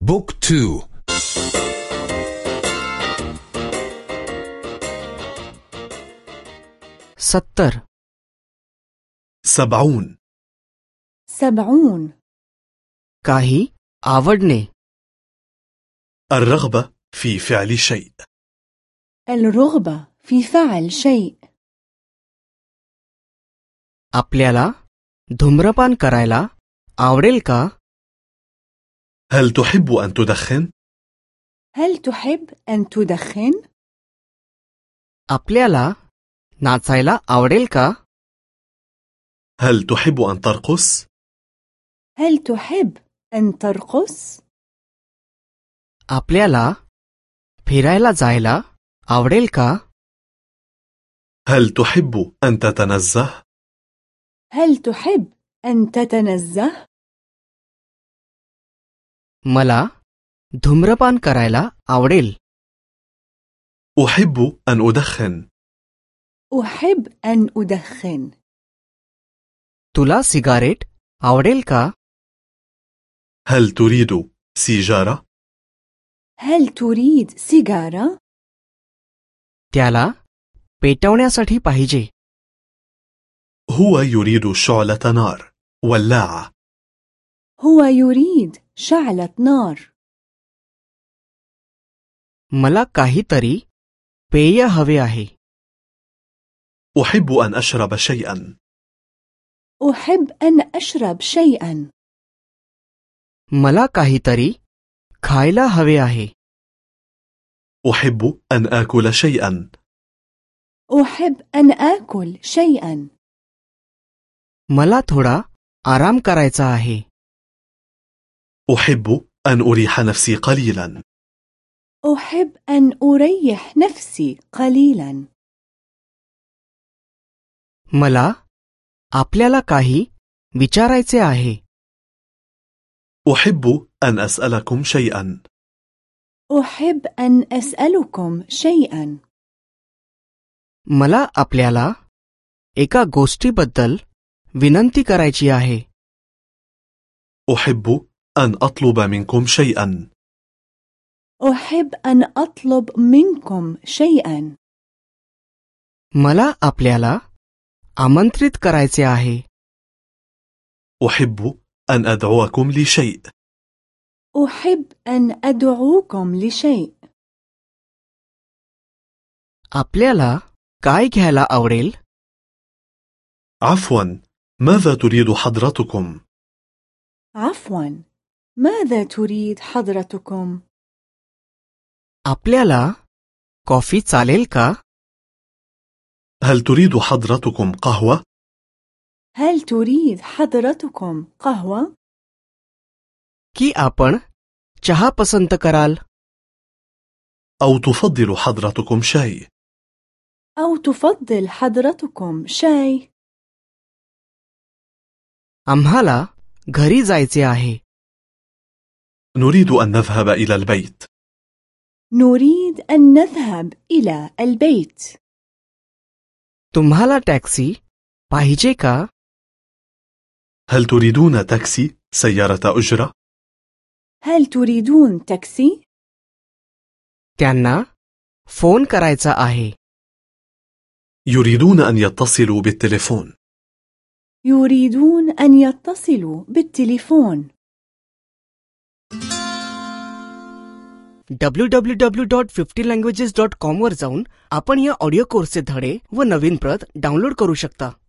بوك تو सत्तर سبعون سبعون काही आवडणे الرغبة في فعل شيء الرغبة في فعل شيء आपल्याला धूम्रपान करायला आवडेल का هل تحب أن تدخن؟ هل تحب أن تدخن؟ आपल्याला नाचायला आवडेल का هل تحب أن ترقص؟ هل تحب أن ترقص؟ आपल्याला फिरायला जायला आवडेल का هل تحب أن تتنزه؟ هل تحب أن تتنزه؟ मला धूम्रपान करायला आवडेल أحب أن أدخن أحب أن أدخن तुला सिगारेट आवडेल का هل تريد سيجارة؟ هل تريد سيجارة؟ त्याला पेटवण्यासाठी पाहिजे هو يريد شعلة نار ولاعة هو يريد شعلة نار मला काहीतरी पेय हवे आहे أحب أن أشرب شيئا أحب أن أشرب شيئا मला काहीतरी खायला हवे आहे أحب أن آكل شيئا أحب أن آكل شيئا मला थोडा आराम करायचा आहे أحب أن أريح نفسي قليلا أحب أن أريح نفسي قليلا मला आपल्याला काही विचारायचे आहे أحب أن أسألكم شيئا أحب أن أسألكم شيئا मला आपल्याला एका गोष्टीबद्दल विनंती करायची आहे أحب أن أطلب منكم شيئا أحب أن أطلب منكم شيئا मला आपल्याला आमंत्रित करायचे आहे أحب أن أدعوكم لشيء أحب أن أدعوكم لشيء आपल्याला काय घ्यायला आवडेल عفوا ماذا تريد حضرتكم؟ عفوا ماذا تريد حضرتكم؟ आपल्याला कॉफी चालेल का هل تريد حضرتكم قهوة؟ هل تريد حضرتكم قهوة؟ की आपण चहा पसंत कराल أو تفضل حضرتكم شاي؟ أو تفضل حضرتكم شاي؟ आम्हाला घरी जायचे आहे نريد أن نذهب إلى البيت نريد أن نذهب إلى البيت तुम्हाला टॅक्सी पाहिजे का هل تريدون تاكسي سيارة أجرة؟ هل تريدون تاكسي؟ त्यांना फोन करायचा आहे يريدون أن يتصلوا بالتليفون يريدون أن يتصلوا بالتليفون W W W dot fifty languages dot com वर जाऊन आपण या ऑडिओ कोर्सचे धडे व नवीन प्रत डाउनलोड करू शकता.